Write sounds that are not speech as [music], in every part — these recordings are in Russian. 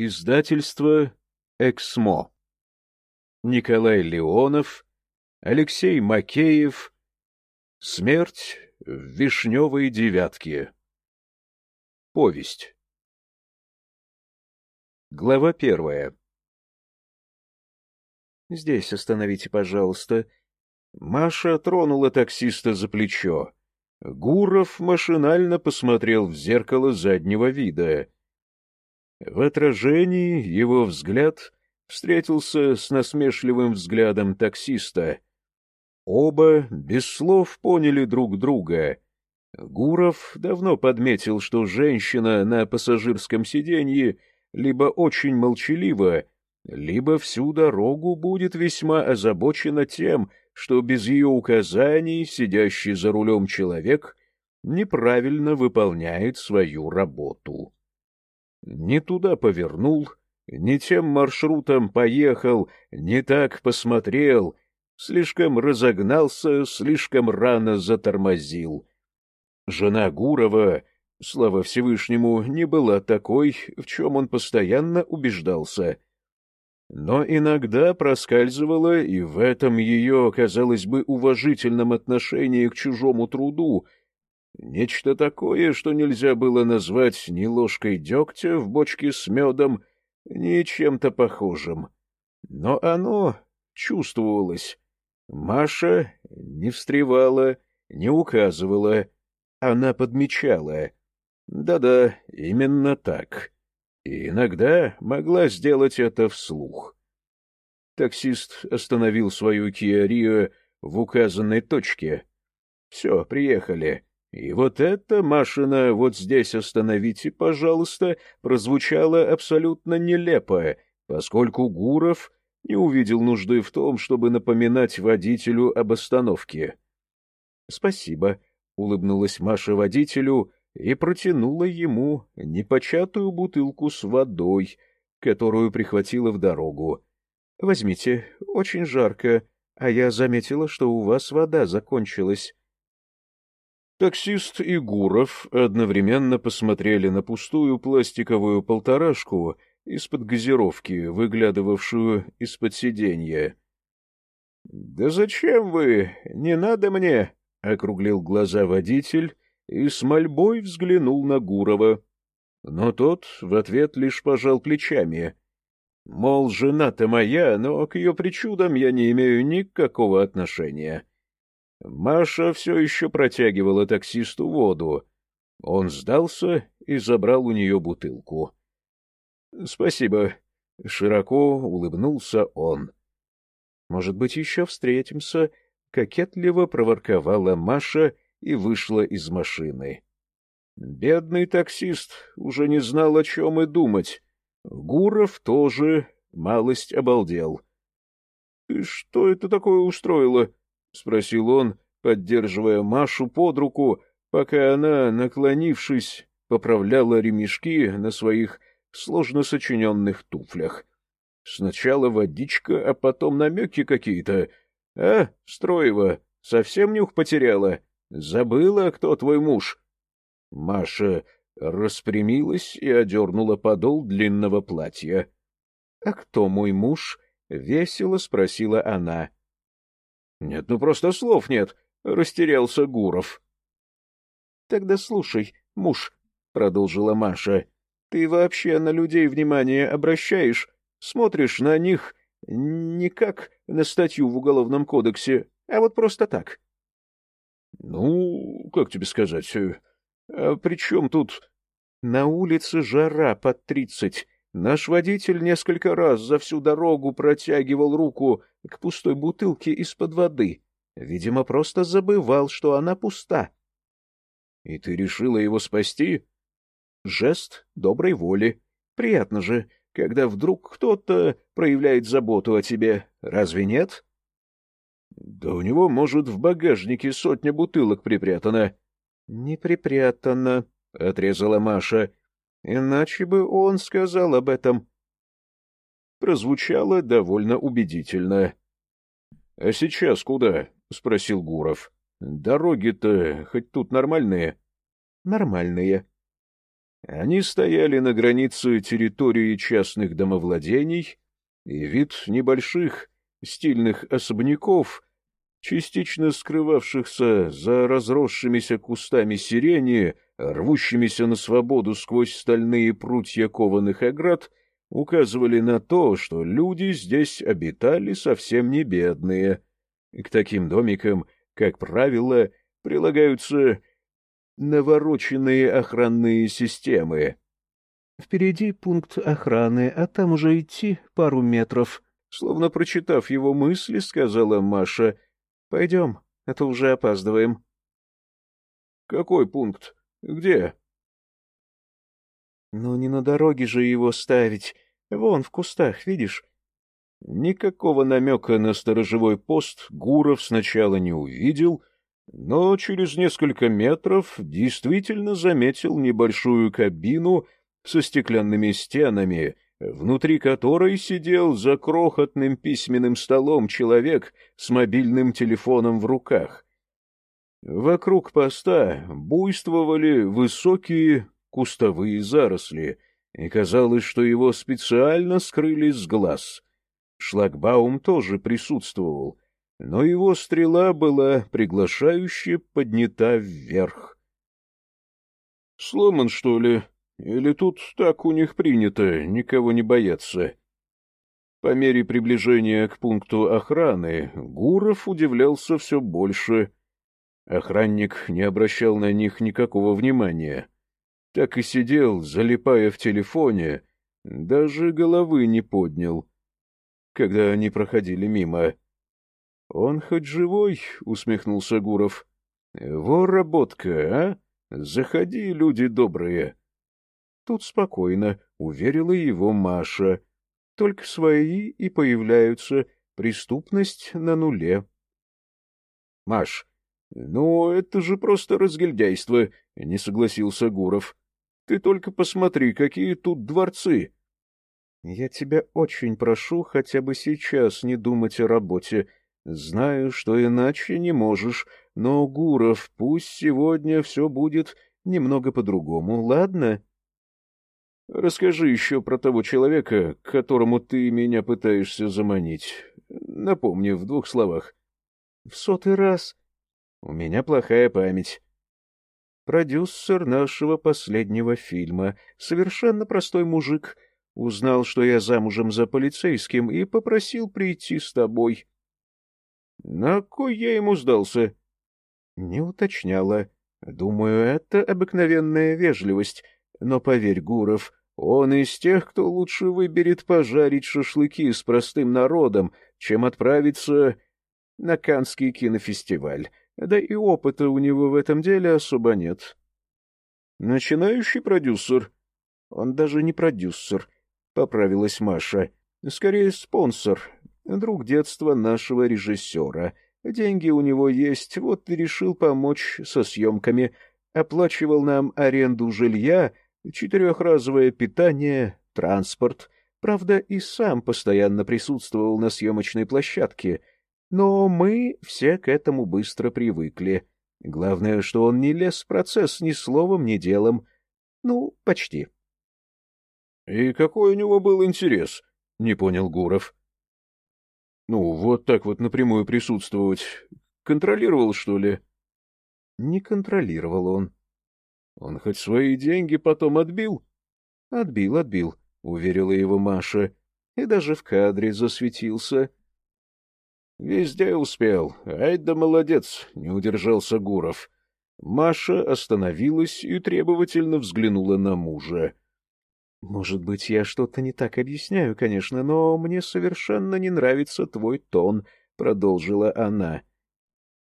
Издательство «Эксмо». Николай Леонов, Алексей Макеев. Смерть в Вишневой девятке. Повесть. Глава первая. «Здесь остановите, пожалуйста». Маша тронула таксиста за плечо. Гуров машинально посмотрел в зеркало заднего вида. В отражении его взгляд встретился с насмешливым взглядом таксиста. Оба без слов поняли друг друга. Гуров давно подметил, что женщина на пассажирском сиденье либо очень молчалива, либо всю дорогу будет весьма озабочена тем, что без ее указаний сидящий за рулем человек неправильно выполняет свою работу. Не туда повернул, не тем маршрутом поехал, не так посмотрел, слишком разогнался, слишком рано затормозил. Жена Гурова, слава Всевышнему, не была такой, в чем он постоянно убеждался. Но иногда проскальзывало и в этом ее, казалось бы, уважительном отношении к чужому труду — Нечто такое, что нельзя было назвать ни ложкой дегтя в бочке с медом, ни чем-то похожим. Но оно чувствовалось. Маша не встревала, не указывала, она подмечала. Да-да, именно так. И иногда могла сделать это вслух. Таксист остановил свою Киа Рио в указанной точке. — Все, приехали. И вот это, Машина, вот здесь остановите, пожалуйста, прозвучало абсолютно нелепо, поскольку Гуров не увидел нужды в том, чтобы напоминать водителю об остановке. — Спасибо, — улыбнулась Маша водителю и протянула ему непочатую бутылку с водой, которую прихватила в дорогу. — Возьмите, очень жарко, а я заметила, что у вас вода закончилась. Таксист и Гуров одновременно посмотрели на пустую пластиковую полторашку из-под газировки, выглядывавшую из-под сиденья. — Да зачем вы? Не надо мне! — округлил глаза водитель и с мольбой взглянул на Гурова. Но тот в ответ лишь пожал плечами. Мол, жена-то моя, но к ее причудам я не имею никакого отношения. — Маша все еще протягивала таксисту воду. Он сдался и забрал у нее бутылку. — Спасибо. Широко улыбнулся он. — Может быть, еще встретимся? — кокетливо проворковала Маша и вышла из машины. Бедный таксист уже не знал, о чем и думать. Гуров тоже малость обалдел. — Что это такое устроило? — спросил он, поддерживая Машу под руку, пока она, наклонившись, поправляла ремешки на своих сложно сочиненных туфлях. Сначала водичка, а потом намеки какие-то. А, Строева, совсем нюх потеряла? Забыла, кто твой муж? Маша распрямилась и одернула подол длинного платья. — А кто мой муж? — весело спросила она. — Нет, ну просто слов нет, — растерялся Гуров. — Тогда слушай, муж, — продолжила Маша, — ты вообще на людей внимание обращаешь, смотришь на них не как на статью в Уголовном кодексе, а вот просто так. — Ну, как тебе сказать, э, а при чем тут... На улице жара под тридцать, Наш водитель несколько раз за всю дорогу протягивал руку к пустой бутылке из-под воды. Видимо, просто забывал, что она пуста. — И ты решила его спасти? — Жест доброй воли. Приятно же, когда вдруг кто-то проявляет заботу о тебе. Разве нет? — Да у него, может, в багажнике сотня бутылок припрятана. — Не припрятана, — отрезала Маша. Иначе бы он сказал об этом. Прозвучало довольно убедительно. — А сейчас куда? — спросил Гуров. — Дороги-то хоть тут нормальные? — Нормальные. Они стояли на границе территории частных домовладений, и вид небольших стильных особняков, частично скрывавшихся за разросшимися кустами сирени, рвущимися на свободу сквозь стальные прутья кованых оград, указывали на то, что люди здесь обитали совсем не бедные. К таким домикам, как правило, прилагаются навороченные охранные системы. Впереди пункт охраны, а там уже идти пару метров. Словно прочитав его мысли, сказала Маша. — Пойдем, а то уже опаздываем. — Какой пункт? Где? — Ну, не на дороге же его ставить. Вон, в кустах, видишь? Никакого намека на сторожевой пост Гуров сначала не увидел, но через несколько метров действительно заметил небольшую кабину со стеклянными стенами, внутри которой сидел за крохотным письменным столом человек с мобильным телефоном в руках. Вокруг поста буйствовали высокие кустовые заросли, и казалось, что его специально скрыли с глаз. Шлагбаум тоже присутствовал, но его стрела была приглашающе поднята вверх. — Сломан, что ли? Или тут так у них принято, никого не бояться? По мере приближения к пункту охраны Гуров удивлялся все больше. Охранник не обращал на них никакого внимания так и сидел, залипая в телефоне, даже головы не поднял, когда они проходили мимо. — Он хоть живой? — усмехнулся Гуров. — Во работка, а? Заходи, люди добрые. Тут спокойно, — уверила его Маша. Только свои и появляются, преступность на нуле. — Маш, ну это же просто разгильдяйство, — не согласился Гуров. Ты только посмотри, какие тут дворцы. Я тебя очень прошу хотя бы сейчас не думать о работе. Знаю, что иначе не можешь, но, Гуров, пусть сегодня все будет немного по-другому, ладно? Расскажи еще про того человека, к которому ты меня пытаешься заманить. Напомни в двух словах. В сотый раз. У меня плохая память продюсер нашего последнего фильма, совершенно простой мужик, узнал, что я замужем за полицейским, и попросил прийти с тобой. — На кой я ему сдался? — Не уточняла. Думаю, это обыкновенная вежливость. Но поверь, Гуров, он из тех, кто лучше выберет пожарить шашлыки с простым народом, чем отправиться на Канский кинофестиваль да и опыта у него в этом деле особо нет. Начинающий продюсер. Он даже не продюсер, поправилась Маша. Скорее спонсор, друг детства нашего режиссера. Деньги у него есть, вот и решил помочь со съемками. Оплачивал нам аренду жилья, четырехразовое питание, транспорт. Правда, и сам постоянно присутствовал на съемочной площадке — но мы все к этому быстро привыкли. Главное, что он не лез в процесс ни словом, ни делом. Ну, почти. — И какой у него был интерес? — не понял Гуров. — Ну, вот так вот напрямую присутствовать. Контролировал, что ли? — Не контролировал он. — Он хоть свои деньги потом отбил? — Отбил, отбил, — уверила его Маша. И даже в кадре засветился. — Везде успел. Ай да молодец, не удержался Гуров. Маша остановилась и требовательно взглянула на мужа. — Может быть, я что-то не так объясняю, конечно, но мне совершенно не нравится твой тон, — продолжила она. —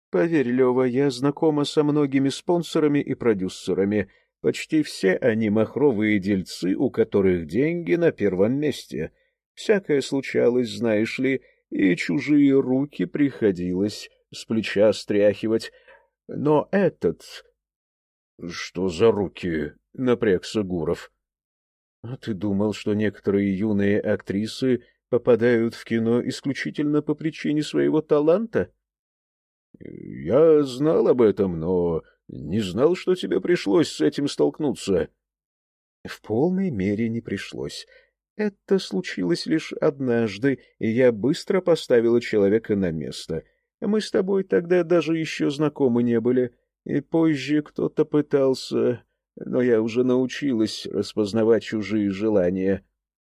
Поверь, Лева, я знакома со многими спонсорами и продюсерами. Почти все они махровые дельцы, у которых деньги на первом месте. Всякое случалось, знаешь ли, — и чужие руки приходилось с плеча стряхивать. Но этот... — Что за руки? — напрягся Гуров. — А ты думал, что некоторые юные актрисы попадают в кино исключительно по причине своего таланта? — Я знал об этом, но не знал, что тебе пришлось с этим столкнуться. В полной мере не пришлось. Это случилось лишь однажды, и я быстро поставила человека на место. Мы с тобой тогда даже еще знакомы не были, и позже кто-то пытался, но я уже научилась распознавать чужие желания.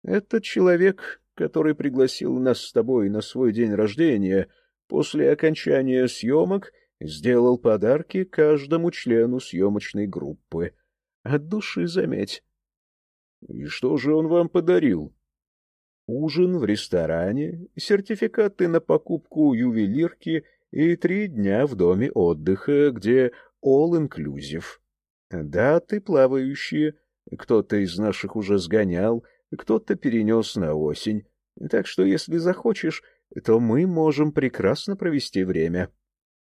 Этот человек, который пригласил нас с тобой на свой день рождения, после окончания съемок сделал подарки каждому члену съемочной группы. От души заметь. — И что же он вам подарил? — Ужин в ресторане, сертификаты на покупку ювелирки и три дня в доме отдыха, где all-inclusive. Даты плавающие, кто-то из наших уже сгонял, кто-то перенес на осень. Так что, если захочешь, то мы можем прекрасно провести время.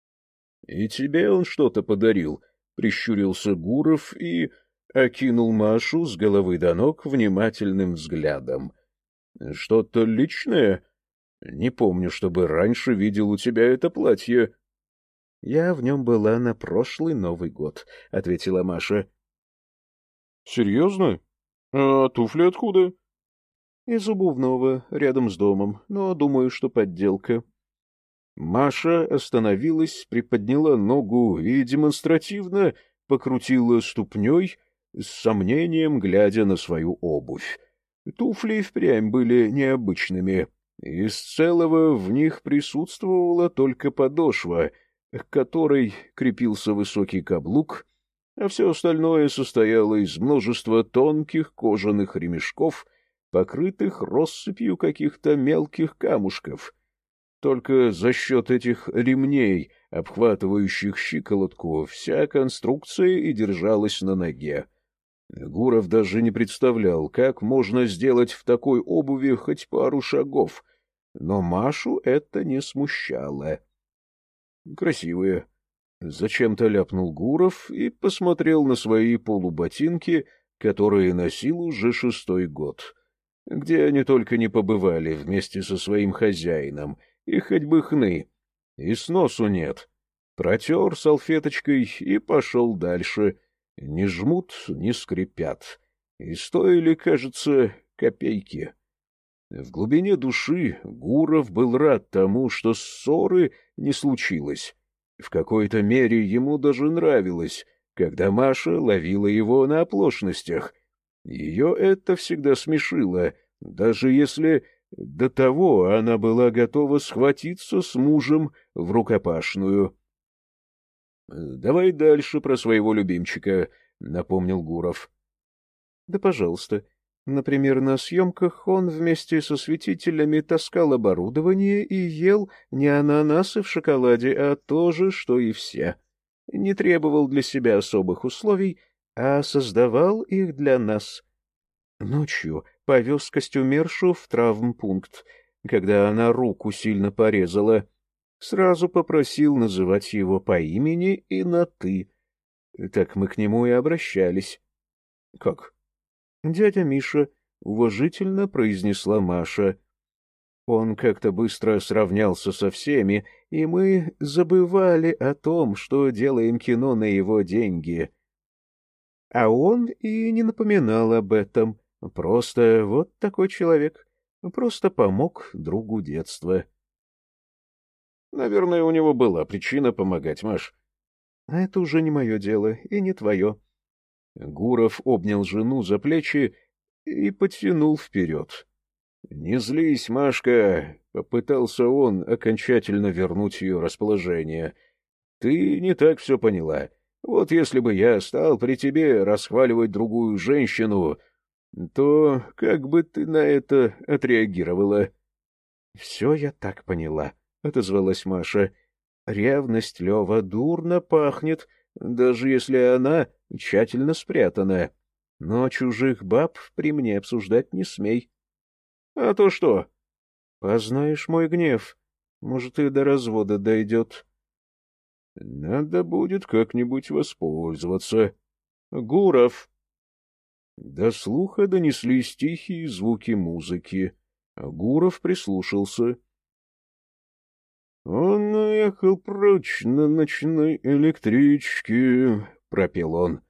— И тебе он что-то подарил? — прищурился Гуров и окинул Машу с головы до ног внимательным взглядом. — Что-то личное? Не помню, чтобы раньше видел у тебя это платье. — Я в нем была на прошлый Новый год, — ответила Маша. — Серьезно? А туфли откуда? — Из обувного, рядом с домом, но думаю, что подделка. Маша остановилась, приподняла ногу и демонстративно покрутила ступней, с сомнением глядя на свою обувь. Туфли впрямь были необычными. Из целого в них присутствовала только подошва, к которой крепился высокий каблук, а все остальное состояло из множества тонких кожаных ремешков, покрытых россыпью каких-то мелких камушков. Только за счет этих ремней, обхватывающих щиколотку, вся конструкция и держалась на ноге. Гуров даже не представлял, как можно сделать в такой обуви хоть пару шагов, но Машу это не смущало. Красивые. Зачем-то ляпнул Гуров и посмотрел на свои полуботинки, которые носил уже шестой год, где они только не побывали вместе со своим хозяином, и хоть бы хны, и сносу нет. Протер салфеточкой и пошел дальше — не жмут, не скрипят, и стоили, кажется, копейки. В глубине души Гуров был рад тому, что ссоры не случилось. В какой-то мере ему даже нравилось, когда Маша ловила его на оплошностях. Ее это всегда смешило, даже если до того она была готова схватиться с мужем в рукопашную. — Давай дальше про своего любимчика, — напомнил Гуров. — Да, пожалуйста. Например, на съемках он вместе со светителями таскал оборудование и ел не ананасы в шоколаде, а то же, что и все. Не требовал для себя особых условий, а создавал их для нас. Ночью повез костюмершу в травмпункт, когда она руку сильно порезала — сразу попросил называть его по имени и на «ты». Так мы к нему и обращались. — Как? — Дядя Миша, — уважительно произнесла Маша. Он как-то быстро сравнялся со всеми, и мы забывали о том, что делаем кино на его деньги. А он и не напоминал об этом. Просто вот такой человек. Просто помог другу детства. Наверное, у него была причина помогать, Маш. — А это уже не мое дело и не твое. Гуров обнял жену за плечи и потянул вперед. — Не злись, Машка, — попытался он окончательно вернуть ее расположение. — Ты не так все поняла. Вот если бы я стал при тебе расхваливать другую женщину, то как бы ты на это отреагировала? — Все я так поняла, — отозвалась Маша. — Ревность, Лева, дурно пахнет, даже если она тщательно спрятана. Но чужих баб при мне обсуждать не смей. — А то что? — Познаешь мой гнев. Может, и до развода дойдет. — Надо будет как-нибудь воспользоваться. — Гуров! До слуха донеслись тихие звуки музыки. Гуров прислушался. «Он уехал прочь на ночной электричке», — пропел он.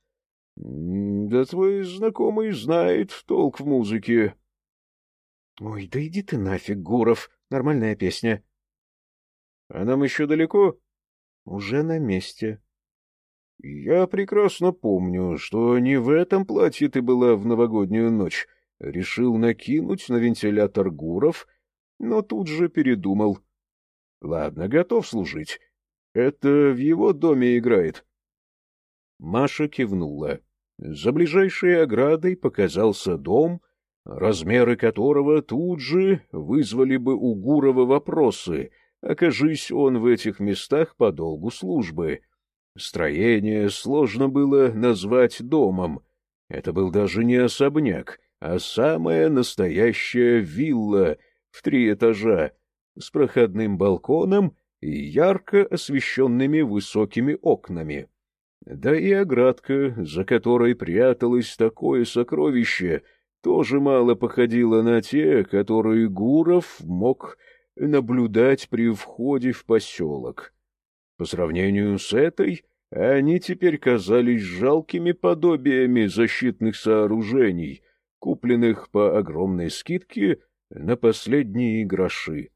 — Да твой знакомый знает толк в музыке. — Ой, да иди ты нафиг, Гуров. Нормальная песня. — А нам еще далеко? — Уже на месте. — Я прекрасно помню, что не в этом платье ты была в новогоднюю ночь. Решил накинуть на вентилятор Гуров, но тут же передумал. — Ладно, готов служить. Это в его доме играет. Маша кивнула. За ближайшей оградой показался дом, размеры которого тут же вызвали бы у Гурова вопросы, окажись он в этих местах по долгу службы. Строение сложно было назвать домом. Это был даже не особняк, а самая настоящая вилла в три этажа, с проходным балконом и ярко освещенными высокими окнами. Да и оградка, за которой пряталось такое сокровище, тоже мало походила на те, которые Гуров мог наблюдать при входе в поселок. По сравнению с этой, они теперь казались жалкими подобиями защитных сооружений, купленных по огромной скидке на последние гроши.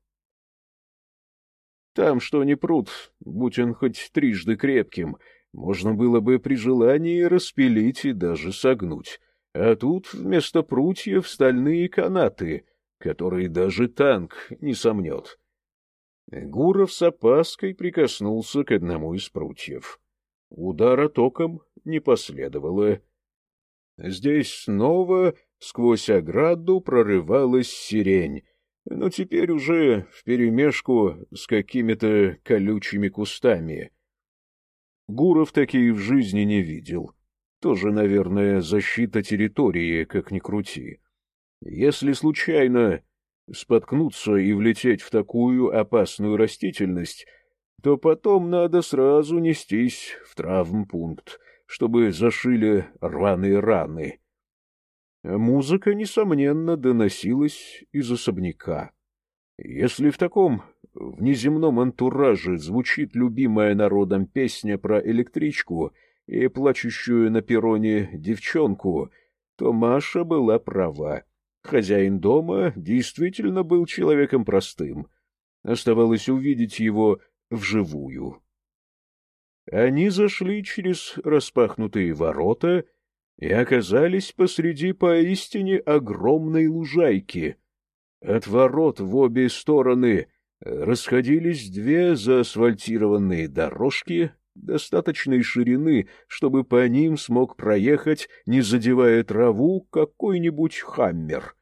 Там что ни пруд, будь он хоть трижды крепким — можно было бы при желании распилить и даже согнуть. А тут вместо прутьев стальные канаты, которые даже танк не сомнет. Гуров с опаской прикоснулся к одному из прутьев. Удара током не последовало. Здесь снова сквозь ограду прорывалась сирень, но теперь уже вперемешку с какими-то колючими кустами — Гуров такие в жизни не видел. Тоже, наверное, защита территории, как ни крути. Если случайно споткнуться и влететь в такую опасную растительность, то потом надо сразу нестись в травмпункт, чтобы зашили рваные раны. Музыка, несомненно, доносилась из особняка. Если в таком в неземном антураже звучит любимая народом песня про электричку и плачущую на перроне девчонку, то Маша была права. Хозяин дома действительно был человеком простым. Оставалось увидеть его вживую. Они зашли через распахнутые ворота и оказались посреди поистине огромной лужайки. От ворот в обе стороны расходились две заасфальтированные дорожки достаточной ширины, чтобы по ним смог проехать, не задевая траву, какой-нибудь хаммер.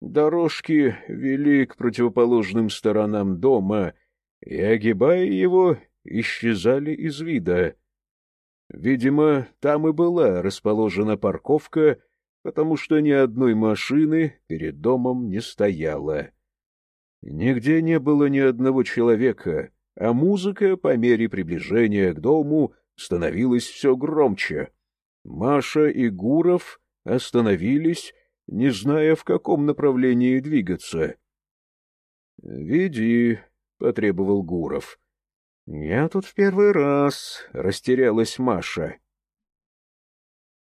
Дорожки вели к противоположным сторонам дома, и, огибая его, исчезали из вида. Видимо, там и была расположена парковка, потому что ни одной машины перед домом не стояло. Нигде не было ни одного человека, а музыка по мере приближения к дому становилась все громче. Маша и Гуров остановились, не зная, в каком направлении двигаться. — Веди, — потребовал Гуров. — Я тут в первый раз, — растерялась Маша.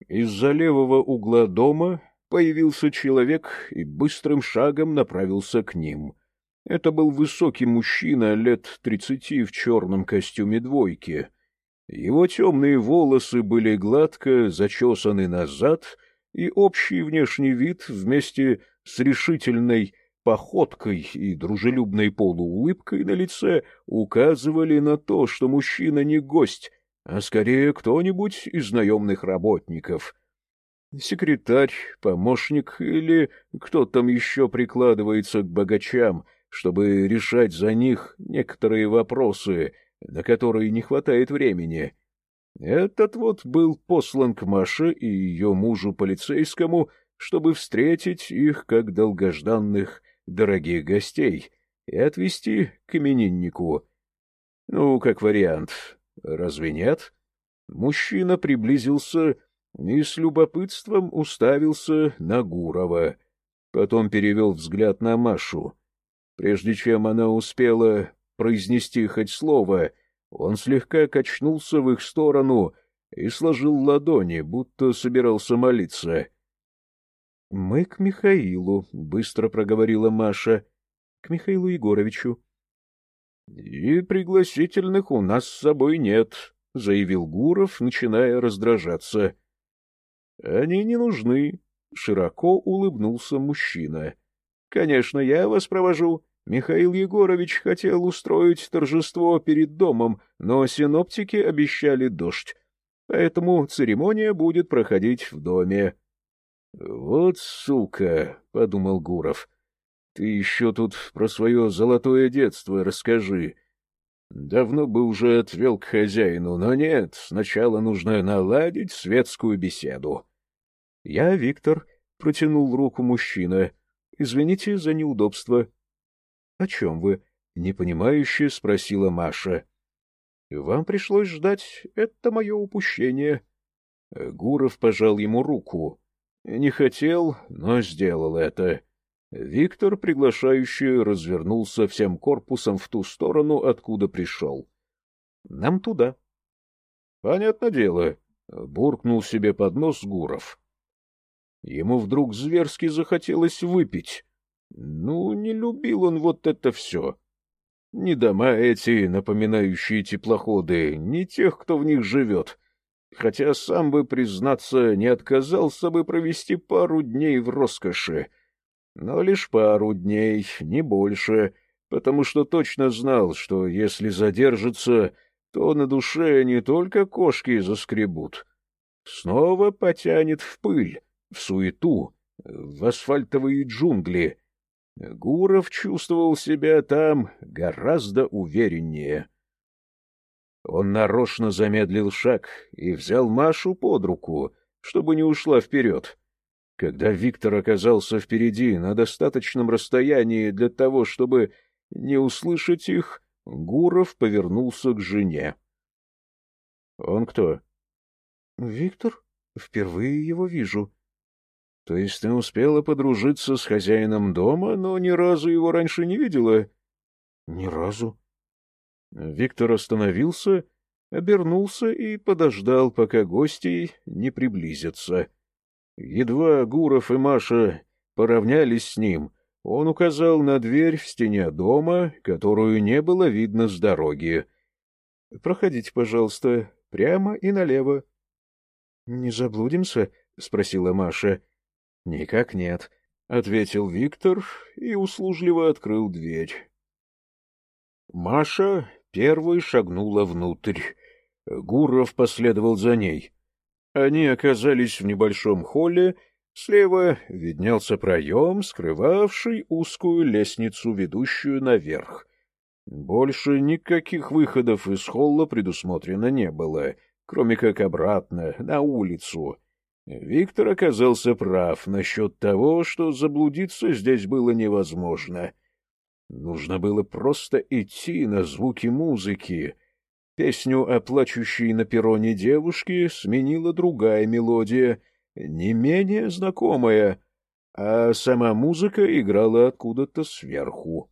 Из-за левого угла дома появился человек и быстрым шагом направился к ним. Это был высокий мужчина лет тридцати в черном костюме двойки. Его темные волосы были гладко зачесаны назад, и общий внешний вид вместе с решительной походкой и дружелюбной полуулыбкой на лице указывали на то, что мужчина не гость, а скорее кто-нибудь из наемных работников. Секретарь, помощник или кто там еще прикладывается к богачам — чтобы решать за них некоторые вопросы, на которые не хватает времени. Этот вот был послан к Маше и ее мужу полицейскому, чтобы встретить их как долгожданных дорогих гостей и отвезти к имениннику. Ну, как вариант, разве нет? Мужчина приблизился и с любопытством уставился на Гурова. Потом перевел взгляд на Машу. Прежде чем она успела произнести хоть слово, он слегка качнулся в их сторону и сложил ладони, будто собирался молиться. — Мы к Михаилу, — быстро проговорила Маша. — К Михаилу Егоровичу. — И пригласительных у нас с собой нет, — заявил Гуров, начиная раздражаться. — Они не нужны, — широко улыбнулся мужчина. — Конечно, я вас провожу. Михаил Егорович хотел устроить торжество перед домом, но синоптики обещали дождь. Поэтому церемония будет проходить в доме. — Вот сука, — подумал Гуров. — Ты еще тут про свое золотое детство расскажи. Давно бы уже отвел к хозяину, но нет, сначала нужно наладить светскую беседу. — Я Виктор, — протянул руку мужчина. — Извините за неудобство. — О чем вы? — непонимающе спросила Маша. — Вам пришлось ждать. Это мое упущение. Гуров пожал ему руку. Не хотел, но сделал это. Виктор, приглашающий, развернулся всем корпусом в ту сторону, откуда пришел. — Нам туда. — Понятно дело, — буркнул себе под нос Гуров. Ему вдруг зверски захотелось выпить. Ну, не любил он вот это все. Ни дома эти, напоминающие теплоходы, ни тех, кто в них живет. Хотя сам бы, признаться, не отказался бы провести пару дней в роскоши. Но лишь пару дней, не больше, потому что точно знал, что если задержится, то на душе не только кошки заскребут. Снова потянет в пыль, в суету, в асфальтовые джунгли. Гуров чувствовал себя там гораздо увереннее. Он нарочно замедлил шаг и взял Машу под руку, чтобы не ушла вперед. Когда Виктор оказался впереди на достаточном расстоянии для того, чтобы не услышать их, Гуров повернулся к жене. — Он кто? — Виктор. Впервые его вижу. — То есть ты успела подружиться с хозяином дома, но ни разу его раньше не видела? — Ни разу. Виктор остановился, обернулся и подождал, пока гости не приблизятся. — Едва Гуров и Маша поравнялись с ним, он указал на дверь в стене дома, которую не было видно с дороги. — Проходите, пожалуйста, прямо и налево. — Не заблудимся? — спросила Маша. — Никак нет, — ответил Виктор и услужливо открыл дверь. Маша первой шагнула внутрь. Гуров последовал за ней. Они оказались в небольшом холле, слева виднелся проем, скрывавший узкую лестницу, ведущую наверх. Больше никаких выходов из холла предусмотрено не было, кроме как обратно, на улицу. Виктор оказался прав насчет того, что заблудиться здесь было невозможно. Нужно было просто идти на звуки музыки — Песню о плачущей на перроне девушке сменила другая мелодия, не менее знакомая, а сама музыка играла откуда-то сверху.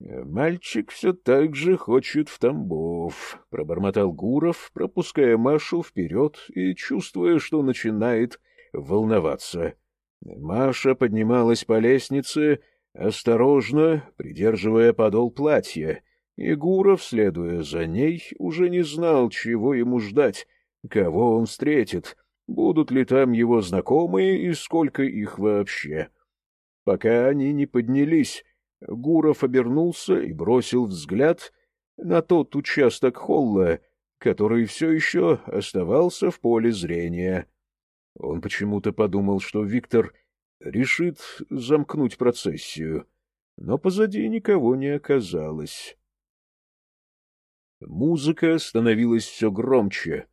«Мальчик все так же хочет в Тамбов», — пробормотал Гуров, пропуская Машу вперед и чувствуя, что начинает волноваться. Маша поднималась по лестнице, осторожно, придерживая подол платья, и Гуров, следуя за ней, уже не знал, чего ему ждать, кого он встретит, будут ли там его знакомые и сколько их вообще. Пока они не поднялись, Гуров обернулся и бросил взгляд на тот участок холла, который все еще оставался в поле зрения. Он почему-то подумал, что Виктор решит замкнуть процессию, но позади никого не оказалось. Музыка становилась все громче,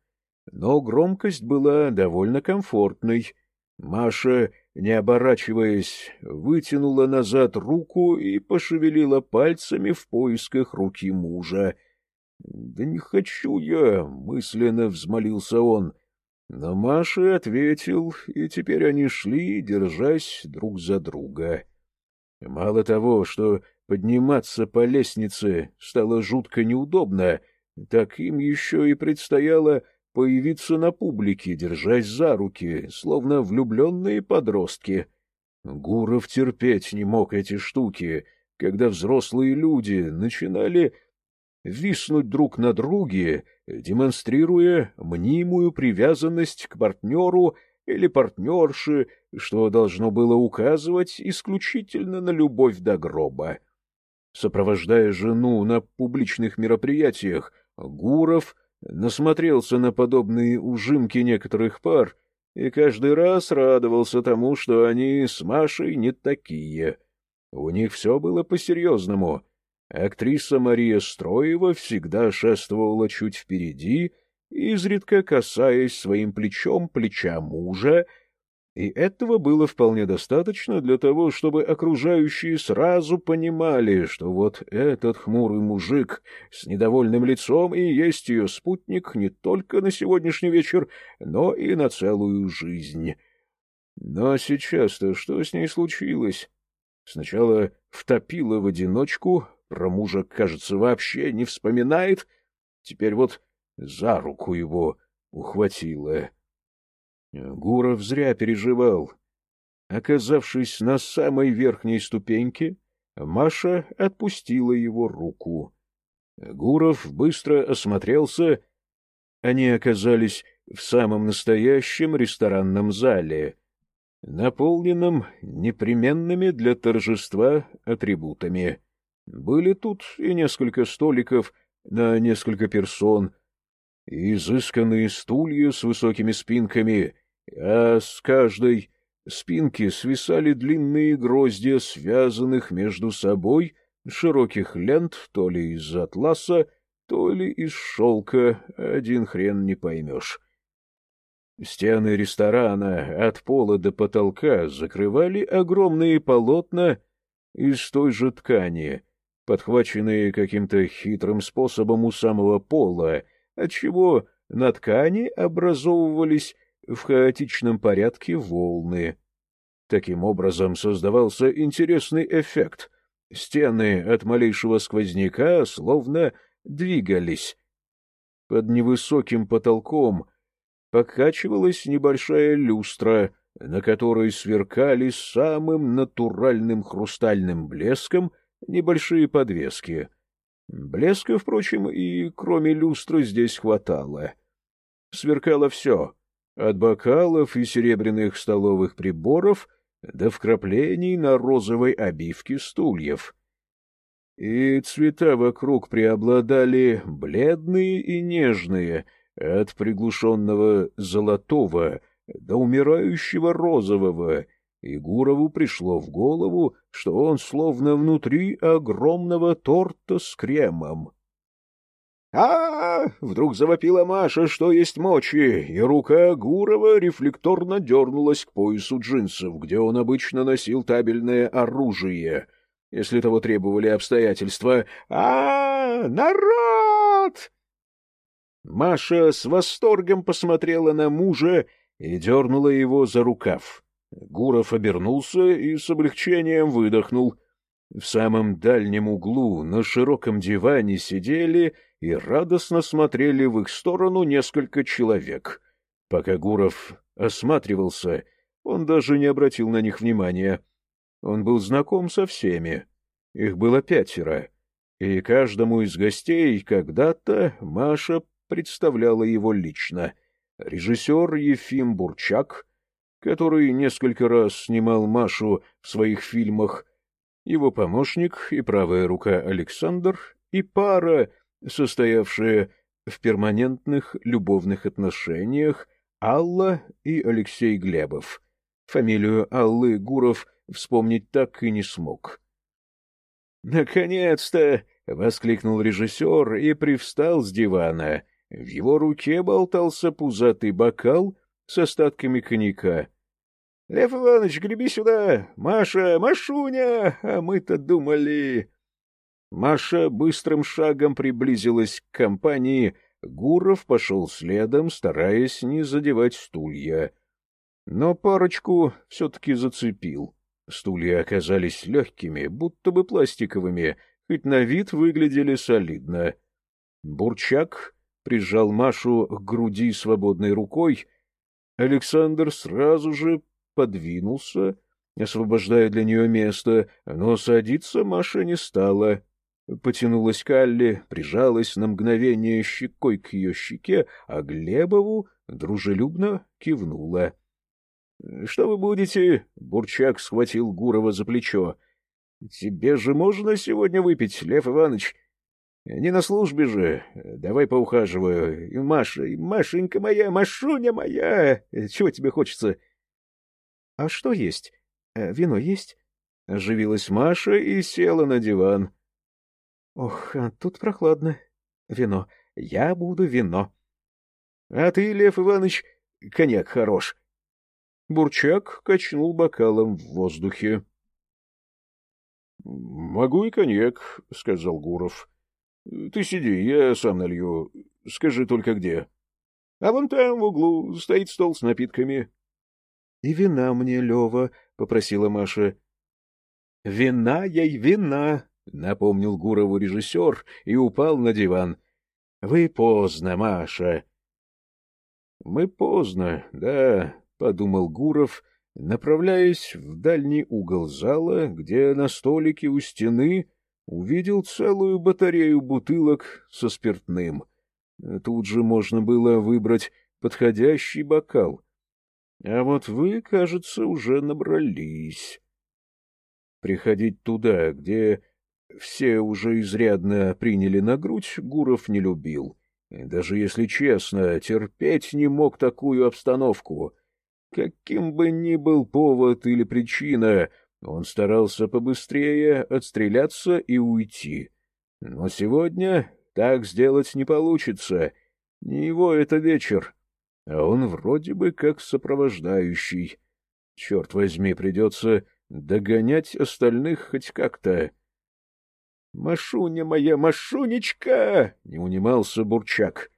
но громкость была довольно комфортной. Маша, не оборачиваясь, вытянула назад руку и пошевелила пальцами в поисках руки мужа. — Да не хочу я, — мысленно взмолился он. Но Маша ответил, и теперь они шли, держась друг за друга. Мало того, что Подниматься по лестнице стало жутко неудобно, так им еще и предстояло появиться на публике, держась за руки, словно влюбленные подростки. Гуров терпеть не мог эти штуки, когда взрослые люди начинали виснуть друг на друге, демонстрируя мнимую привязанность к партнеру или партнерше, что должно было указывать исключительно на любовь до гроба. Сопровождая жену на публичных мероприятиях, Гуров насмотрелся на подобные ужимки некоторых пар и каждый раз радовался тому, что они с Машей не такие. У них все было по-серьезному. Актриса Мария Строева всегда шествовала чуть впереди, изредка касаясь своим плечом плеча мужа, и этого было вполне достаточно для того, чтобы окружающие сразу понимали, что вот этот хмурый мужик с недовольным лицом и есть ее спутник не только на сегодняшний вечер, но и на целую жизнь. Но сейчас-то что с ней случилось? Сначала втопила в одиночку, про мужа, кажется, вообще не вспоминает, теперь вот за руку его ухватила. Гуров зря переживал. Оказавшись на самой верхней ступеньке, Маша отпустила его руку. Гуров быстро осмотрелся. Они оказались в самом настоящем ресторанном зале, наполненном непременными для торжества атрибутами. Были тут и несколько столиков на несколько персон, изысканные стулья с высокими спинками, а с каждой спинки свисали длинные гроздья, связанных между собой широких лент, то ли из атласа, то ли из шелка, один хрен не поймешь. Стены ресторана от пола до потолка закрывали огромные полотна из той же ткани, подхваченные каким-то хитрым способом у самого пола, отчего на ткани образовывались в хаотичном порядке волны. Таким образом создавался интересный эффект. Стены от малейшего сквозняка словно двигались. Под невысоким потолком покачивалась небольшая люстра, на которой сверкали самым натуральным хрустальным блеском небольшие подвески. Блеска, впрочем, и кроме люстры здесь хватало. Сверкало все, от бокалов и серебряных столовых приборов до вкраплений на розовой обивке стульев. И цвета вокруг преобладали бледные и нежные, от приглушенного золотого до умирающего розового, и Гурову пришло в голову, что он словно внутри огромного торта с кремом. а, -а, -а вдруг завопила Маша, что есть мочи, и рука Гурова рефлекторно дернулась к поясу джинсов, где он обычно носил табельное оружие, если того требовали обстоятельства. а, -а, -а Народ! Маша с восторгом посмотрела на мужа и дернула его за рукав. Гуров обернулся и с облегчением выдохнул. В самом дальнем углу на широком диване сидели и радостно смотрели в их сторону несколько человек. Пока Гуров осматривался, он даже не обратил на них внимания. Он был знаком со всеми. Их было пятеро. И каждому из гостей когда-то Маша представляла его лично. Режиссер Ефим Бурчак, который несколько раз снимал Машу в своих фильмах, его помощник и правая рука Александр и пара, состоявшая в перманентных любовных отношениях Алла и Алексей Глебов. Фамилию Аллы Гуров вспомнить так и не смог. «Наконец-то!» — воскликнул режиссер и привстал с дивана. В его руке болтался пузатый бокал с остатками коньяка. — Лев Иванович, греби сюда! Маша, Машуня! А мы-то думали... Маша быстрым шагом приблизилась к компании, Гуров пошел следом, стараясь не задевать стулья. Но парочку все-таки зацепил. Стулья оказались легкими, будто бы пластиковыми, хоть на вид выглядели солидно. Бурчак прижал Машу к груди свободной рукой. Александр сразу же подвинулся, освобождая для нее место, но садиться Маша не стала. Потянулась Калли, прижалась на мгновение щекой к ее щеке, а Глебову дружелюбно кивнула. — Что вы будете? — Бурчак схватил Гурова за плечо. — Тебе же можно сегодня выпить, Лев Иванович? — Не на службе же. Давай поухаживаю. И Маша, и Машенька моя, Машуня моя. Чего тебе хочется? — А что есть? Э, вино есть? Оживилась Маша и села на диван. Ох, а тут прохладно. Вино. Я буду вино. А ты, Лев Иванович, коньяк хорош. Бурчак качнул бокалом в воздухе. — Могу и коньяк, — сказал Гуров. — Ты сиди, я сам налью. Скажи только где. — А вон там, в углу, стоит стол с напитками. — И вина мне, Лева, — попросила Маша. — Вина ей вина, — напомнил Гурову режиссер и упал на диван. — Вы поздно, Маша. — Мы поздно, да, — подумал Гуров, направляясь в дальний угол зала, где на столике у стены увидел целую батарею бутылок со спиртным. Тут же можно было выбрать подходящий бокал. А вот вы, кажется, уже набрались. Приходить туда, где все уже изрядно приняли на грудь, Гуров не любил. Даже если честно, терпеть не мог такую обстановку. Каким бы ни был повод или причина, он старался побыстрее отстреляться и уйти. Но сегодня так сделать не получится. Не его это вечер, а он вроде бы как сопровождающий. Черт возьми, придется догонять остальных хоть как-то. «Машуня моя, Машунечка!» — не унимался Бурчак.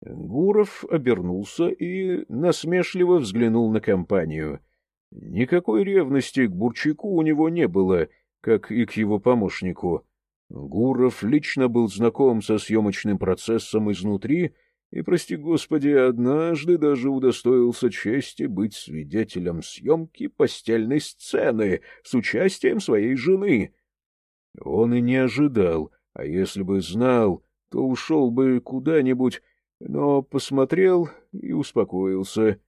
Гуров обернулся и насмешливо взглянул на компанию. Никакой ревности к Бурчаку у него не было, как и к его помощнику. Гуров лично был знаком со съемочным процессом изнутри и, прости господи, однажды даже удостоился чести быть свидетелем съемки постельной сцены с участием своей жены. Он и не ожидал, а если бы знал, то ушел бы куда-нибудь, но посмотрел и успокоился,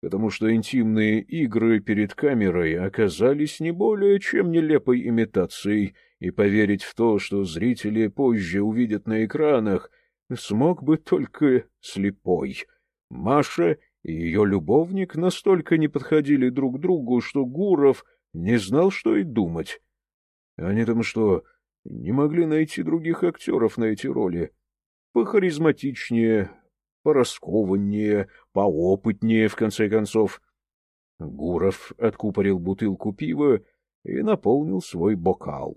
потому что интимные игры перед камерой оказались не более чем нелепой имитацией, и поверить в то, что зрители позже увидят на экранах, смог бы только слепой. Маша и ее любовник настолько не подходили друг другу, что Гуров не знал, что и думать. Они там что, не могли найти других актеров на эти роли? Похаризматичнее, пораскованнее, поопытнее, в конце концов. Гуров откупорил бутылку пива и наполнил свой бокал.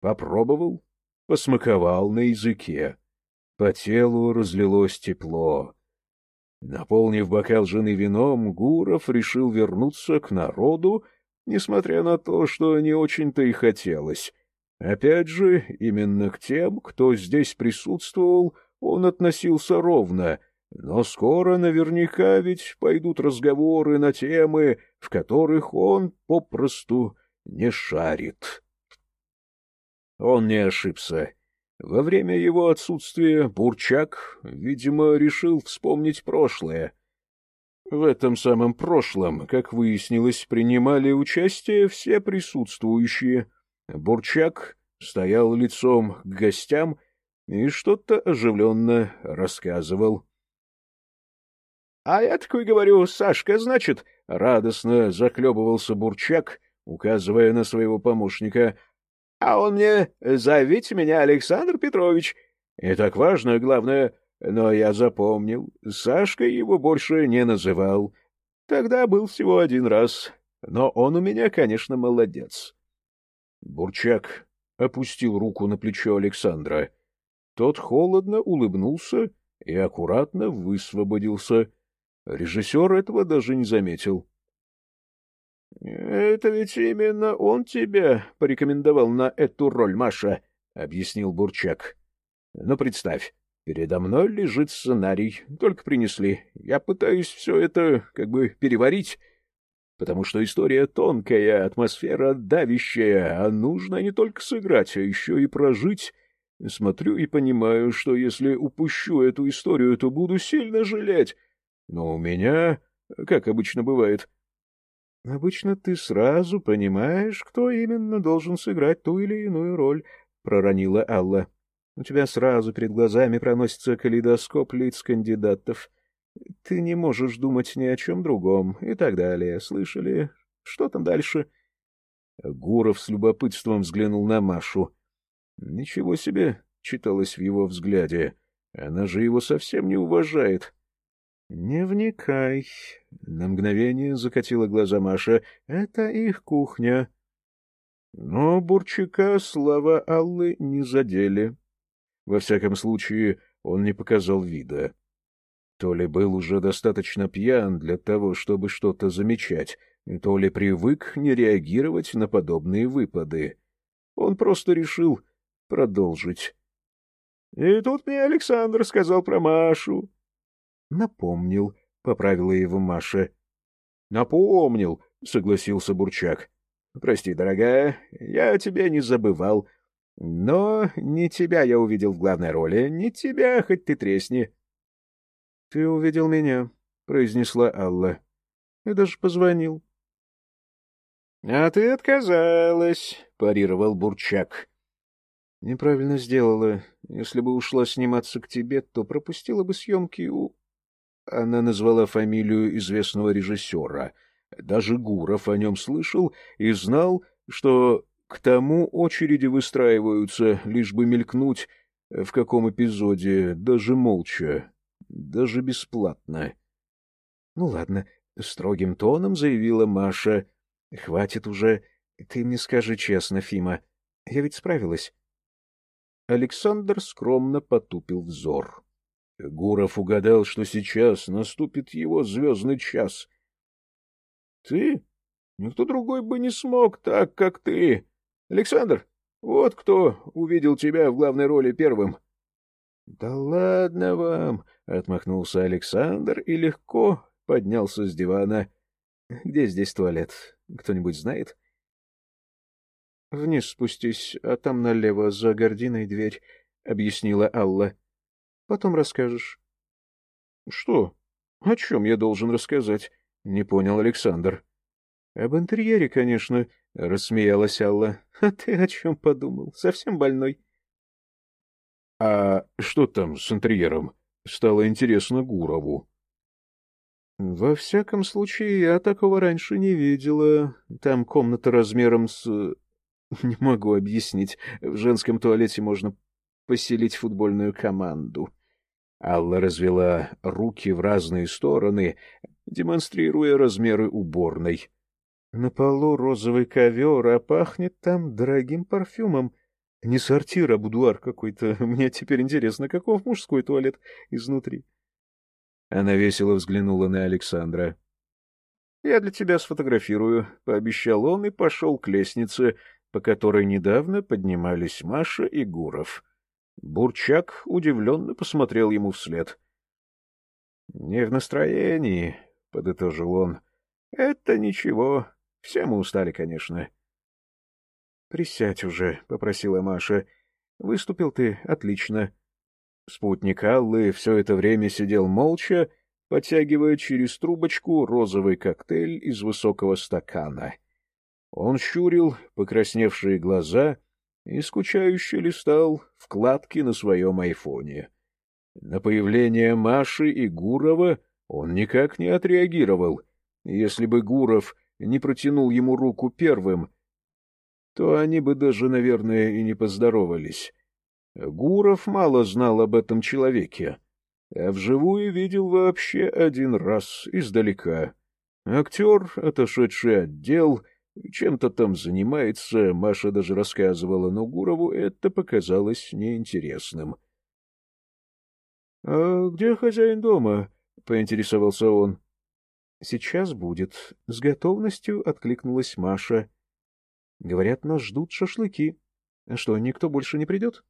Попробовал, посмаковал на языке. По телу разлилось тепло. Наполнив бокал жены вином, Гуров решил вернуться к народу несмотря на то, что не очень-то и хотелось. Опять же, именно к тем, кто здесь присутствовал, он относился ровно, но скоро наверняка ведь пойдут разговоры на темы, в которых он попросту не шарит. Он не ошибся. Во время его отсутствия Бурчак, видимо, решил вспомнить прошлое — в этом самом прошлом, как выяснилось, принимали участие все присутствующие. Бурчак стоял лицом к гостям и что-то оживленно рассказывал. — А я такой говорю, Сашка, значит, — радостно заклебывался Бурчак, указывая на своего помощника. — А он мне, зовите меня Александр Петрович. И так важно, главное, но я запомнил, Сашкой его больше не называл. Тогда был всего один раз, но он у меня, конечно, молодец. Бурчак опустил руку на плечо Александра. Тот холодно улыбнулся и аккуратно высвободился. Режиссер этого даже не заметил. — Это ведь именно он тебя порекомендовал на эту роль, Маша, — объяснил Бурчак. — Ну, представь, Передо мной лежит сценарий, только принесли. Я пытаюсь все это как бы переварить, потому что история тонкая, атмосфера давящая, а нужно не только сыграть, а еще и прожить. Смотрю и понимаю, что если упущу эту историю, то буду сильно жалеть. Но у меня, как обычно бывает... — Обычно ты сразу понимаешь, кто именно должен сыграть ту или иную роль, — проронила Алла. — У тебя сразу перед глазами проносится калейдоскоп лиц кандидатов. Ты не можешь думать ни о чем другом и так далее. Слышали? Что там дальше? Гуров с любопытством взглянул на Машу. Ничего себе, читалось в его взгляде. Она же его совсем не уважает. — Не вникай. На мгновение закатила глаза Маша. — Это их кухня. Но Бурчака слова Аллы не задели. Во всяком случае, он не показал вида. То ли был уже достаточно пьян для того, чтобы что-то замечать, то ли привык не реагировать на подобные выпады. Он просто решил продолжить. — И тут мне Александр сказал про Машу. — Напомнил, — поправила его Маша. — Напомнил, — согласился Бурчак. — Прости, дорогая, я тебя не забывал. Но не тебя я увидел в главной роли, не тебя, хоть ты тресни. — Ты увидел меня, — произнесла Алла. — И даже позвонил. — А ты отказалась, — парировал Бурчак. — Неправильно сделала. Если бы ушла сниматься к тебе, то пропустила бы съемки у... Она назвала фамилию известного режиссера. Даже Гуров о нем слышал и знал, что к тому очереди выстраиваются, лишь бы мелькнуть в каком эпизоде, даже молча, даже бесплатно. — Ну ладно, — строгим тоном заявила Маша. — Хватит уже. Ты мне скажи честно, Фима. Я ведь справилась. Александр скромно потупил взор. Гуров угадал, что сейчас наступит его звездный час. — Ты? Никто другой бы не смог так, как ты. Александр, вот кто увидел тебя в главной роли первым. — Да ладно вам, — отмахнулся Александр и легко поднялся с дивана. — Где здесь туалет? Кто-нибудь знает? — Вниз спустись, а там налево за гординой дверь, — объяснила Алла. Потом расскажешь. — Что? О чем я должен рассказать? — не понял Александр. — Об интерьере, конечно, — рассмеялась Алла. — А ты о чем подумал? Совсем больной? — А что там с интерьером? Стало интересно Гурову. — Во всяком случае, я такого раньше не видела. Там комната размером с... Не могу объяснить. В женском туалете можно поселить футбольную команду. Алла развела руки в разные стороны, демонстрируя размеры уборной. На полу розовый ковер, а пахнет там дорогим парфюмом. Не сортир, а будуар какой-то. [laughs] Мне теперь интересно, каков мужской туалет изнутри. Она весело взглянула на Александра. — Я для тебя сфотографирую, — пообещал он и пошел к лестнице, по которой недавно поднимались Маша и Гуров. Бурчак удивленно посмотрел ему вслед. — Не в настроении, — подытожил он. — Это ничего. Все мы устали, конечно. — Присядь уже, — попросила Маша. — Выступил ты отлично. Спутник Аллы все это время сидел молча, подтягивая через трубочку розовый коктейль из высокого стакана. Он щурил покрасневшие глаза — и скучающе листал вкладки на своем айфоне. На появление Маши и Гурова он никак не отреагировал. Если бы Гуров не протянул ему руку первым, то они бы даже, наверное, и не поздоровались. Гуров мало знал об этом человеке, а вживую видел вообще один раз издалека. Актер, отошедший от дел, чем-то там занимается, Маша даже рассказывала, но Гурову это показалось неинтересным. — А где хозяин дома? — поинтересовался он. — Сейчас будет. С готовностью откликнулась Маша. — Говорят, нас ждут шашлыки. А что, никто больше не придет?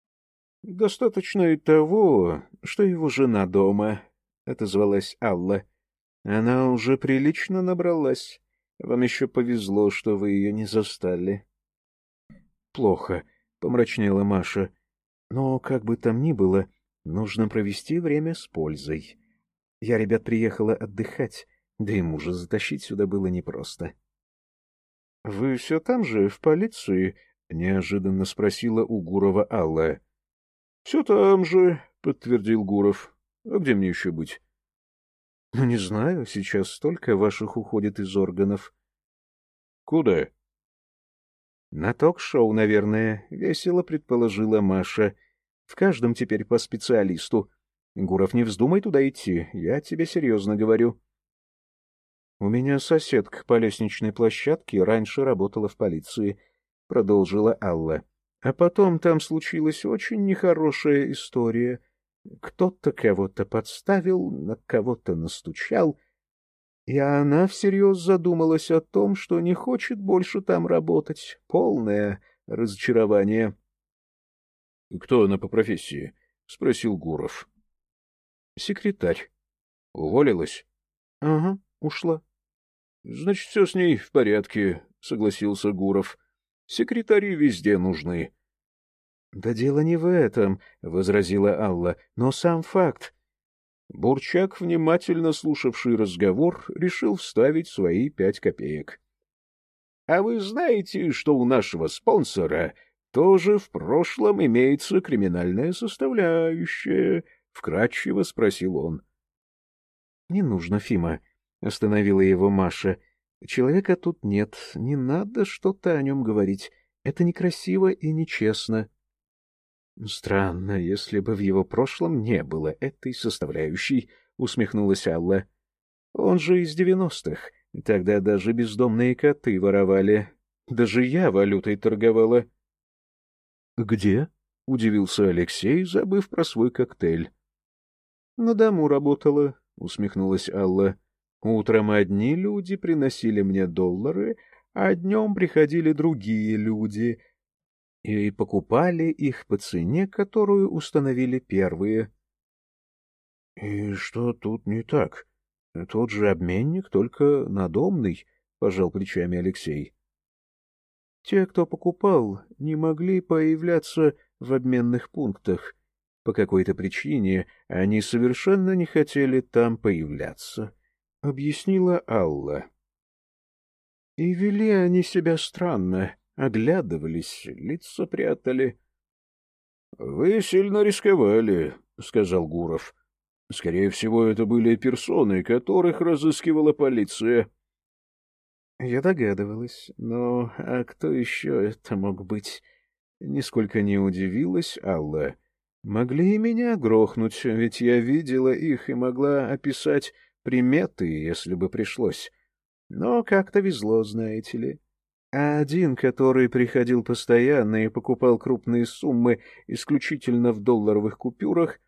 — Достаточно и того, что его жена дома, — отозвалась Алла. — Она уже прилично набралась. Вам еще повезло, что вы ее не застали. — Плохо, — помрачнела Маша. — Но, как бы там ни было, нужно провести время с пользой. Я, ребят, приехала отдыхать, да и мужа затащить сюда было непросто. — Вы все там же, в полиции? — неожиданно спросила у Гурова Алла. — Все там же, — подтвердил Гуров. — А где мне еще быть? — Ну, не знаю, сейчас столько ваших уходит из органов. — Куда? — На ток-шоу, наверное, — весело предположила Маша. — В каждом теперь по специалисту. Гуров, не вздумай туда идти, я тебе серьезно говорю. — У меня соседка по лестничной площадке раньше работала в полиции, — продолжила Алла. А потом там случилась очень нехорошая история. Кто-то кого-то подставил, на кого-то настучал, и она всерьез задумалась о том, что не хочет больше там работать. Полное разочарование. — Кто она по профессии? — спросил Гуров. — Секретарь. — Уволилась? — Ага, ушла. — Значит, все с ней в порядке, — согласился Гуров. — Секретари везде нужны. — Да дело не в этом, — возразила Алла, — но сам факт. Бурчак, внимательно слушавший разговор, решил вставить свои пять копеек. — А вы знаете, что у нашего спонсора тоже в прошлом имеется криминальная составляющая? — вкратчиво спросил он. — Не нужно, Фима, — остановила его Маша. — Человека тут нет, не надо что-то о нем говорить. Это некрасиво и нечестно. — Странно, если бы в его прошлом не было этой составляющей, — усмехнулась Алла. — Он же из девяностых. Тогда даже бездомные коты воровали. Даже я валютой торговала. — Где? — удивился Алексей, забыв про свой коктейль. — На дому работала, — усмехнулась Алла. — Утром одни люди приносили мне доллары, а днем приходили другие люди — и покупали их по цене, которую установили первые. — И что тут не так? Тот же обменник, только надомный, — пожал плечами Алексей. Те, кто покупал, не могли появляться в обменных пунктах. По какой-то причине они совершенно не хотели там появляться, — объяснила Алла. И вели они себя странно оглядывались, лица прятали. — Вы сильно рисковали, — сказал Гуров. — Скорее всего, это были персоны, которых разыскивала полиция. Я догадывалась, но а кто еще это мог быть? Нисколько не удивилась Алла. Могли и меня грохнуть, ведь я видела их и могла описать приметы, если бы пришлось. Но как-то везло, знаете ли а один, который приходил постоянно и покупал крупные суммы исключительно в долларовых купюрах,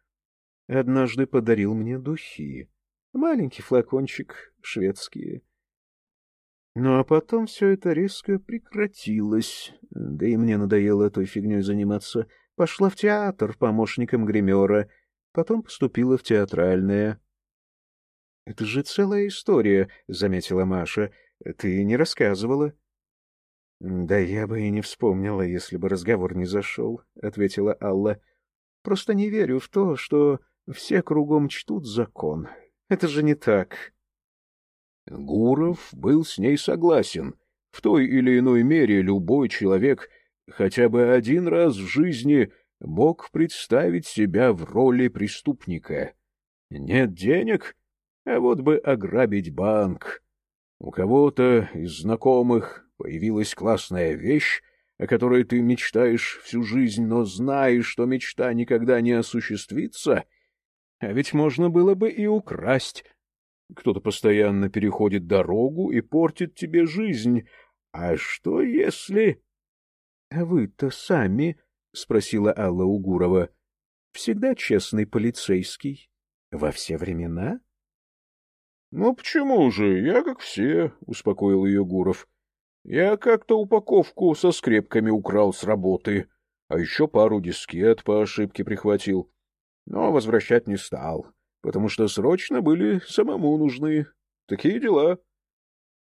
однажды подарил мне духи. Маленький флакончик, шведские. Ну а потом все это резко прекратилось, да и мне надоело той фигней заниматься. Пошла в театр помощником гримера, потом поступила в театральное. — Это же целая история, — заметила Маша. — Ты не рассказывала. — «Да я бы и не вспомнила, если бы разговор не зашел», — ответила Алла. «Просто не верю в то, что все кругом чтут закон. Это же не так». Гуров был с ней согласен. В той или иной мере любой человек хотя бы один раз в жизни мог представить себя в роли преступника. Нет денег, а вот бы ограбить банк. У кого-то из знакомых Появилась классная вещь, о которой ты мечтаешь всю жизнь, но знаешь, что мечта никогда не осуществится. А ведь можно было бы и украсть. Кто-то постоянно переходит дорогу и портит тебе жизнь. А что если... — А вы-то сами, — спросила Алла Угурова, — всегда честный полицейский? Во все времена? — Ну, почему же? Я как все, — успокоил ее Гуров. Я как-то упаковку со скрепками украл с работы, а еще пару дискет по ошибке прихватил. Но возвращать не стал, потому что срочно были самому нужны. Такие дела.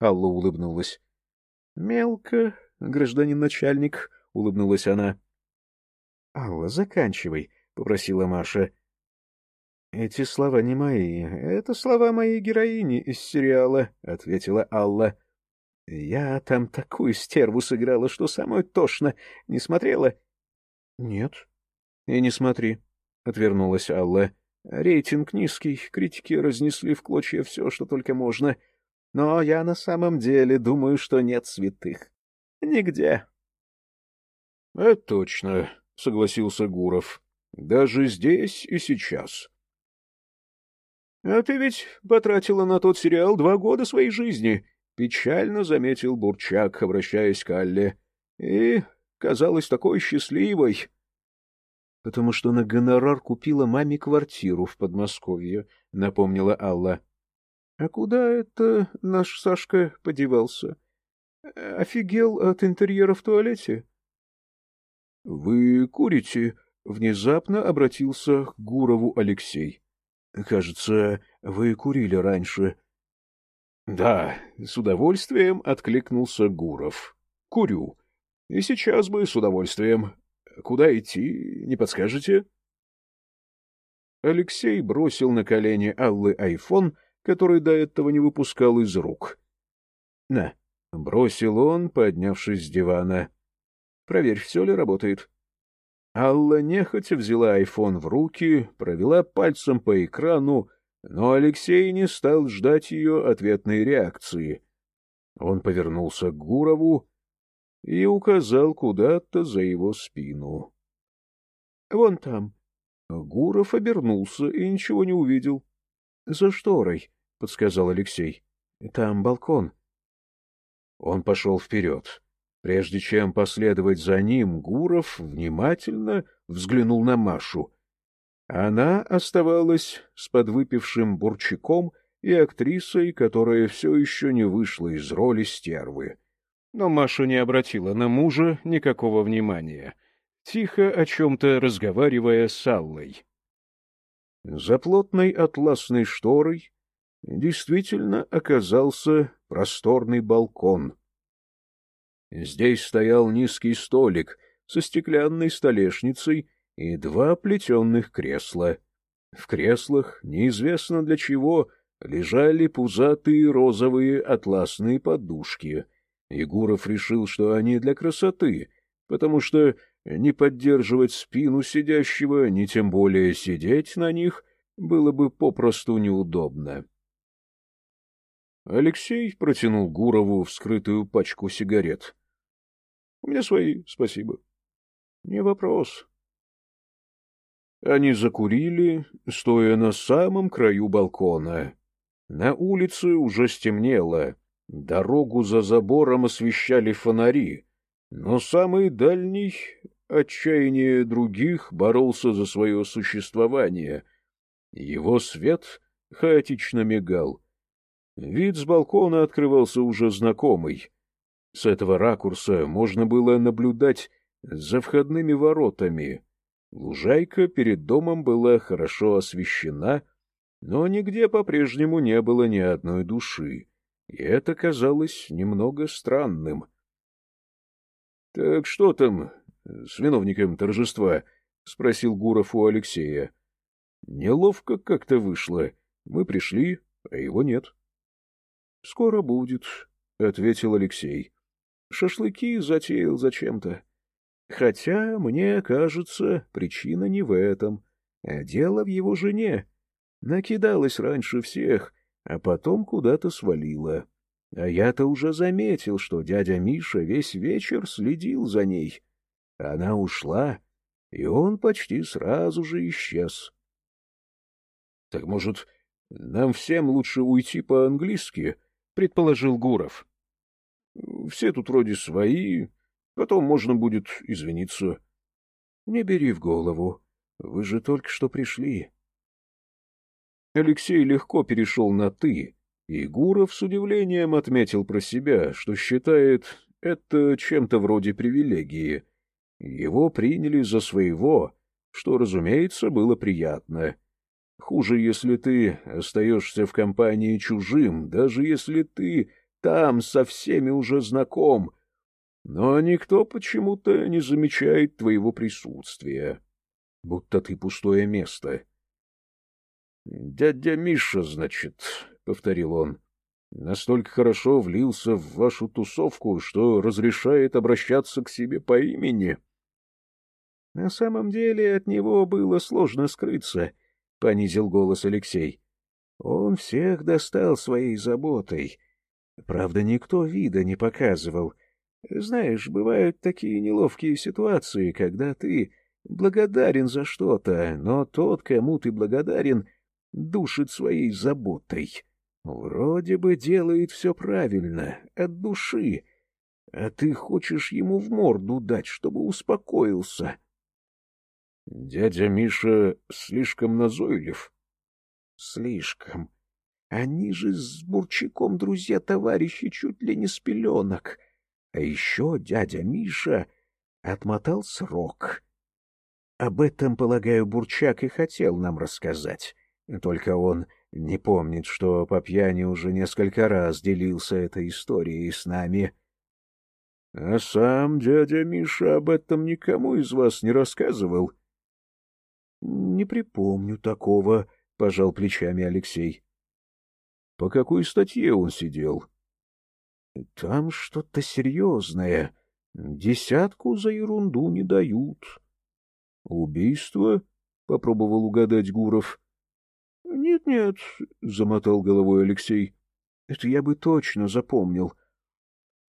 Алла улыбнулась. — Мелко, гражданин начальник, — улыбнулась она. — Алла, заканчивай, — попросила Маша. — Эти слова не мои. Это слова моей героини из сериала, — ответила Алла. — Я там такую стерву сыграла, что самой тошно. Не смотрела? — Нет. — И не смотри, — отвернулась Алла. — Рейтинг низкий, критики разнесли в клочья все, что только можно. Но я на самом деле думаю, что нет святых. Нигде. — Это точно, — согласился Гуров. — Даже здесь и сейчас. — А ты ведь потратила на тот сериал два года своей жизни, — печально заметил Бурчак, обращаясь к Алле. — И казалась такой счастливой. — Потому что на гонорар купила маме квартиру в Подмосковье, — напомнила Алла. — А куда это наш Сашка подевался? Офигел от интерьера в туалете? — Вы курите? — внезапно обратился к Гурову Алексей. — Кажется, вы курили раньше. — Да, с удовольствием откликнулся Гуров. — Курю. И сейчас бы с удовольствием. Куда идти, не подскажете? Алексей бросил на колени Аллы айфон, который до этого не выпускал из рук. — На, — бросил он, поднявшись с дивана. — Проверь, все ли работает. Алла нехотя взяла айфон в руки, провела пальцем по экрану, но Алексей не стал ждать ее ответной реакции. Он повернулся к Гурову и указал куда-то за его спину. — Вон там. Гуров обернулся и ничего не увидел. — За шторой, — подсказал Алексей. — Там балкон. Он пошел вперед. Прежде чем последовать за ним, Гуров внимательно взглянул на Машу. Она оставалась с подвыпившим бурчаком и актрисой, которая все еще не вышла из роли стервы. Но Маша не обратила на мужа никакого внимания, тихо о чем-то разговаривая с Аллой. За плотной атласной шторой действительно оказался просторный балкон. Здесь стоял низкий столик со стеклянной столешницей и два плетенных кресла. В креслах, неизвестно для чего, лежали пузатые розовые атласные подушки. Егоров решил, что они для красоты, потому что не поддерживать спину сидящего, ни тем более сидеть на них, было бы попросту неудобно. Алексей протянул Гурову вскрытую пачку сигарет. — У меня свои, спасибо. — Не вопрос. Они закурили, стоя на самом краю балкона. На улице уже стемнело, дорогу за забором освещали фонари, но самый дальний, отчаяние других, боролся за свое существование. Его свет хаотично мигал — Вид с балкона открывался уже знакомый. С этого ракурса можно было наблюдать за входными воротами. Лужайка перед домом была хорошо освещена, но нигде по-прежнему не было ни одной души, и это казалось немного странным. — Так что там с виновником торжества? — спросил Гуров у Алексея. — Неловко как-то вышло. Мы пришли, а его нет. — Скоро будет, — ответил Алексей. Шашлыки затеял зачем-то. Хотя, мне кажется, причина не в этом, а дело в его жене. Накидалась раньше всех, а потом куда-то свалила. А я-то уже заметил, что дядя Миша весь вечер следил за ней. Она ушла, и он почти сразу же исчез. — Так, может, нам всем лучше уйти по-английски? предположил Гуров. — Все тут вроде свои, потом можно будет извиниться. — Не бери в голову, вы же только что пришли. Алексей легко перешел на «ты», и Гуров с удивлением отметил про себя, что считает это чем-то вроде привилегии. Его приняли за своего, что, разумеется, было приятно. Хуже, если ты остаешься в компании чужим, даже если ты там со всеми уже знаком, но никто почему-то не замечает твоего присутствия, будто ты пустое место. — Дядя Миша, значит, — повторил он, — настолько хорошо влился в вашу тусовку, что разрешает обращаться к себе по имени. На самом деле от него было сложно скрыться, — понизил голос Алексей. Он всех достал своей заботой. Правда, никто вида не показывал. Знаешь, бывают такие неловкие ситуации, когда ты благодарен за что-то, но тот, кому ты благодарен, душит своей заботой. Вроде бы делает все правильно, от души, а ты хочешь ему в морду дать, чтобы успокоился. Дядя Миша слишком назойлив. Слишком. Они же с Бурчаком друзья-товарищи чуть ли не с пеленок. А еще дядя Миша отмотал срок. Об этом, полагаю, Бурчак и хотел нам рассказать. Только он не помнит, что по пьяни уже несколько раз делился этой историей с нами. — А сам дядя Миша об этом никому из вас не рассказывал? — Не припомню такого, — пожал плечами Алексей. — По какой статье он сидел? — Там что-то серьезное. Десятку за ерунду не дают. — Убийство? — попробовал угадать Гуров. — нет, — замотал головой Алексей. — Это я бы точно запомнил.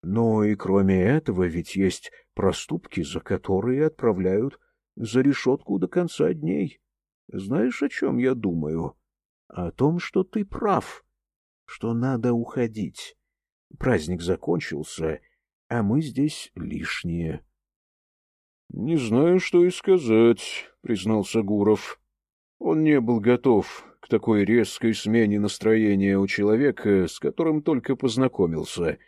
Но и кроме этого ведь есть проступки, за которые отправляют за решетку до конца дней. Знаешь, о чем я думаю? О том, что ты прав, что надо уходить. Праздник закончился, а мы здесь лишние. — Не знаю, что и сказать, — признался Гуров. Он не был готов к такой резкой смене настроения у человека, с которым только познакомился.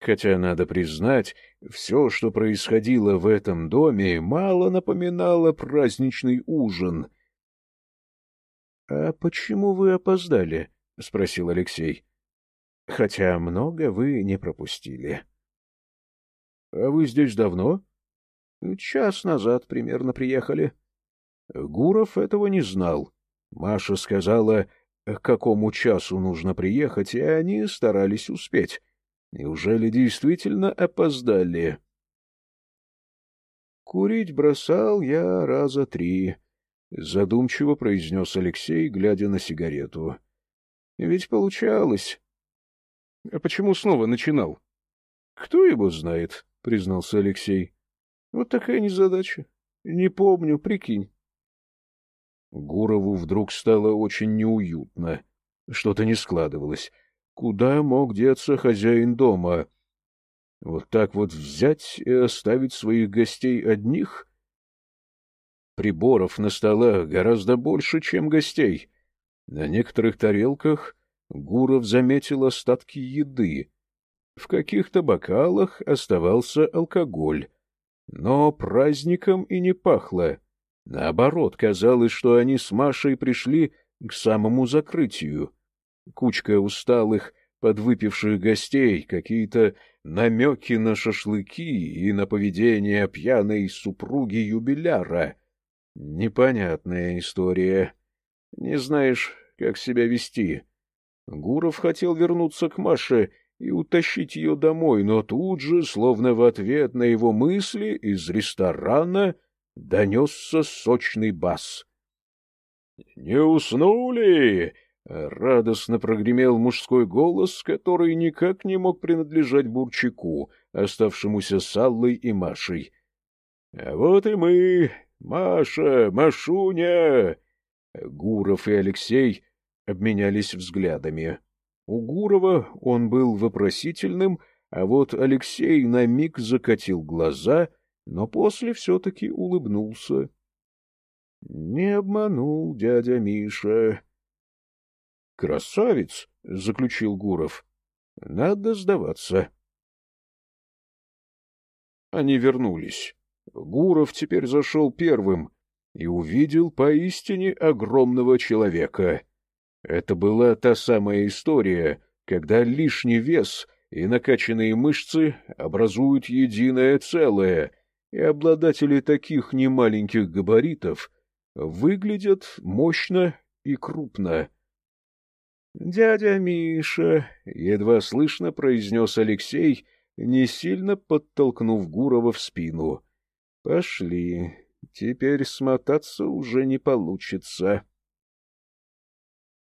Хотя, надо признать, все, что происходило в этом доме, мало напоминало праздничный ужин. — А почему вы опоздали? — спросил Алексей. — Хотя много вы не пропустили. — А вы здесь давно? — Час назад примерно приехали. Гуров этого не знал. Маша сказала, к какому часу нужно приехать, и они старались успеть. Неужели действительно опоздали? «Курить бросал я раза три», — задумчиво произнес Алексей, глядя на сигарету. «Ведь получалось». «А почему снова начинал?» «Кто его знает», — признался Алексей. «Вот такая незадача. Не помню, прикинь». Гурову вдруг стало очень неуютно. Что-то не складывалось. Куда мог деться хозяин дома? Вот так вот взять и оставить своих гостей одних? Приборов на столах гораздо больше, чем гостей. На некоторых тарелках Гуров заметил остатки еды. В каких-то бокалах оставался алкоголь. Но праздником и не пахло. Наоборот, казалось, что они с Машей пришли к самому закрытию. Кучка усталых, подвыпивших гостей, какие-то намеки на шашлыки и на поведение пьяной супруги юбиляра. Непонятная история. Не знаешь, как себя вести. Гуров хотел вернуться к Маше и утащить ее домой, но тут же, словно в ответ на его мысли, из ресторана донесся сочный бас. — Не уснули? — радостно прогремел мужской голос, который никак не мог принадлежать Бурчаку, оставшемуся с Аллой и Машей. — А вот и мы, Маша, Машуня! Гуров и Алексей обменялись взглядами. У Гурова он был вопросительным, а вот Алексей на миг закатил глаза — но после все-таки улыбнулся. — Не обманул дядя Миша. — Красавец! — заключил Гуров. — Надо сдаваться. Они вернулись. Гуров теперь зашел первым и увидел поистине огромного человека. Это была та самая история, когда лишний вес и накачанные мышцы образуют единое целое, и обладатели таких немаленьких габаритов выглядят мощно и крупно. «Дядя Миша», — едва слышно произнес Алексей, не сильно подтолкнув Гурова в спину. «Пошли, теперь смотаться уже не получится».